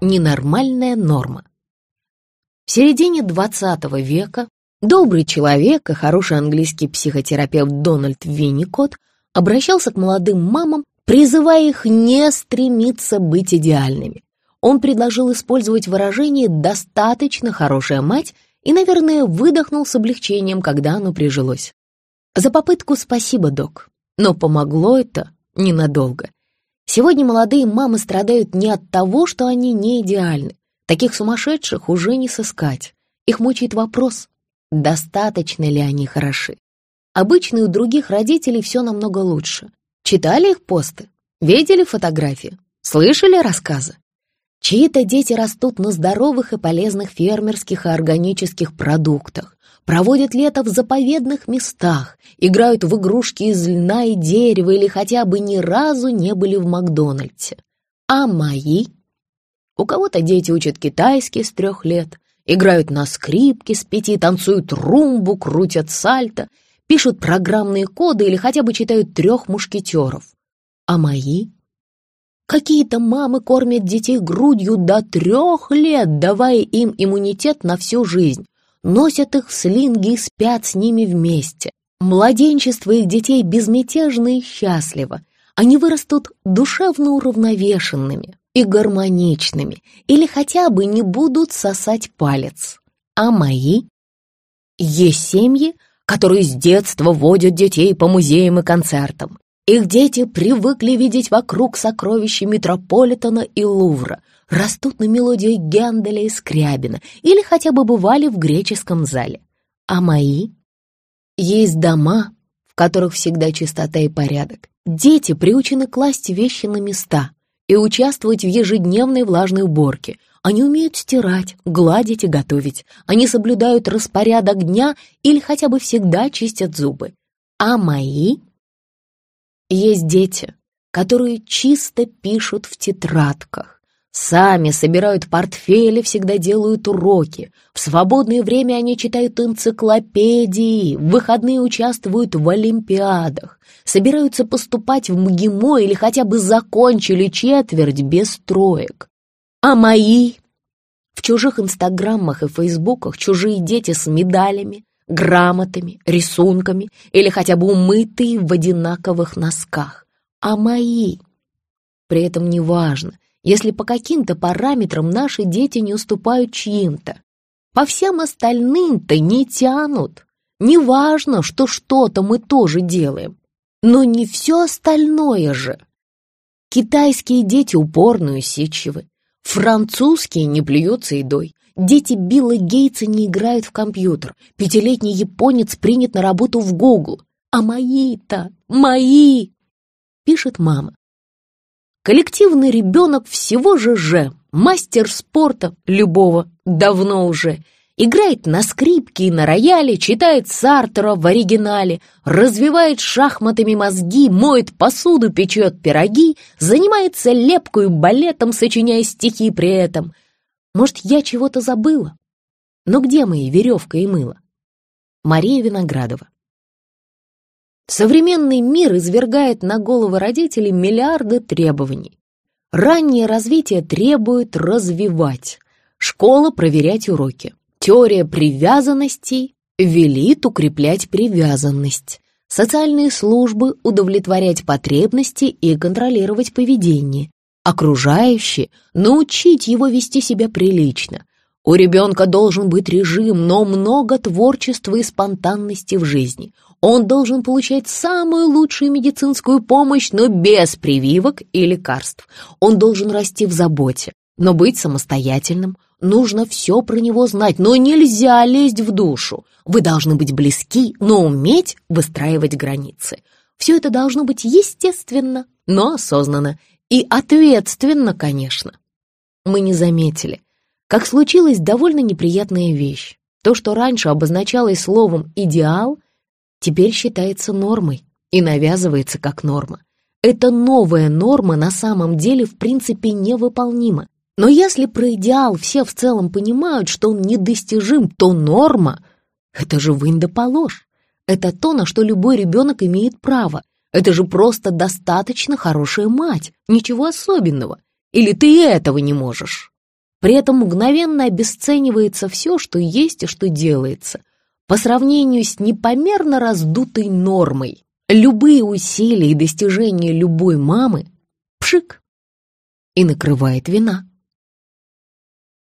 Ненормальная норма. В середине 20 века добрый человек и хороший английский психотерапевт Дональд Винникот обращался к молодым мамам, призывая их не стремиться быть идеальными. Он предложил использовать выражение «достаточно хорошая мать» и, наверное, выдохнул с облегчением, когда оно прижилось. За попытку спасибо, док, но помогло это ненадолго. Сегодня молодые мамы страдают не от того, что они не идеальны. Таких сумасшедших уже не сыскать. Их мучает вопрос, достаточно ли они хороши. Обычно у других родителей все намного лучше. Читали их посты? Видели фотографии? Слышали рассказы? Чьи-то дети растут на здоровых и полезных фермерских и органических продуктах проводят лето в заповедных местах, играют в игрушки из льна и дерева или хотя бы ни разу не были в Макдональдсе. А мои? У кого-то дети учат китайский с трех лет, играют на скрипке с пяти, танцуют румбу, крутят сальто, пишут программные коды или хотя бы читают трех мушкетеров. А мои? Какие-то мамы кормят детей грудью до трех лет, давая им иммунитет на всю жизнь, носят их в слинги и спят с ними вместе. Младенчество их детей безмятежно и счастливо. Они вырастут душевно уравновешенными и гармоничными или хотя бы не будут сосать палец. А мои? Есть семьи, которые с детства водят детей по музеям и концертам. Их дети привыкли видеть вокруг сокровища Метрополитена и Лувра – растут на мелодии Генделя и Скрябина или хотя бы бывали в греческом зале. А мои? Есть дома, в которых всегда чистота и порядок. Дети приучены класть вещи на места и участвовать в ежедневной влажной уборке. Они умеют стирать, гладить и готовить. Они соблюдают распорядок дня или хотя бы всегда чистят зубы. А мои? Есть дети, которые чисто пишут в тетрадках Сами собирают портфели, всегда делают уроки. В свободное время они читают энциклопедии, в выходные участвуют в олимпиадах, собираются поступать в МГИМО или хотя бы закончили четверть без троек. А мои? В чужих инстаграмах и фейсбуках чужие дети с медалями, грамотами, рисунками или хотя бы умытые в одинаковых носках. А мои? При этом неважно, если по каким-то параметрам наши дети не уступают чьим-то. По всем остальным-то не тянут. Неважно, что что-то мы тоже делаем. Но не все остальное же. Китайские дети упорные усидчивы. Французские не плюются едой. Дети Билла Гейтса не играют в компьютер. Пятилетний японец принят на работу в Google. А мои-то, мои, пишет мама. Коллективный ребенок всего же же, мастер спорта любого, давно уже, играет на скрипке и на рояле, читает Сартера в оригинале, развивает шахматами мозги, моет посуду, печет пироги, занимается лепкой балетом, сочиняя стихи при этом. Может, я чего-то забыла? Но где мои веревка и мыло? Мария Виноградова Современный мир извергает на головы родителей миллиарды требований. Раннее развитие требует развивать. Школа проверять уроки. Теория привязанностей велит укреплять привязанность. Социальные службы удовлетворять потребности и контролировать поведение. Окружающие научить его вести себя прилично. У ребенка должен быть режим, но много творчества и спонтанности в жизни. Он должен получать самую лучшую медицинскую помощь, но без прививок и лекарств. Он должен расти в заботе, но быть самостоятельным. Нужно все про него знать, но нельзя лезть в душу. Вы должны быть близки, но уметь выстраивать границы. Все это должно быть естественно, но осознанно и ответственно, конечно. Мы не заметили, как случилась довольно неприятная вещь. То, что раньше обозначалось словом «идеал», теперь считается нормой и навязывается как норма. Эта новая норма на самом деле в принципе невыполнима. Но если про идеал все в целом понимают, что он недостижим, то норма — это же вынь да положь. Это то, на что любой ребенок имеет право. Это же просто достаточно хорошая мать, ничего особенного. Или ты этого не можешь? При этом мгновенно обесценивается все, что есть и что делается. По сравнению с непомерно раздутой нормой, любые усилия и достижения любой мамы — пшик, и накрывает вина.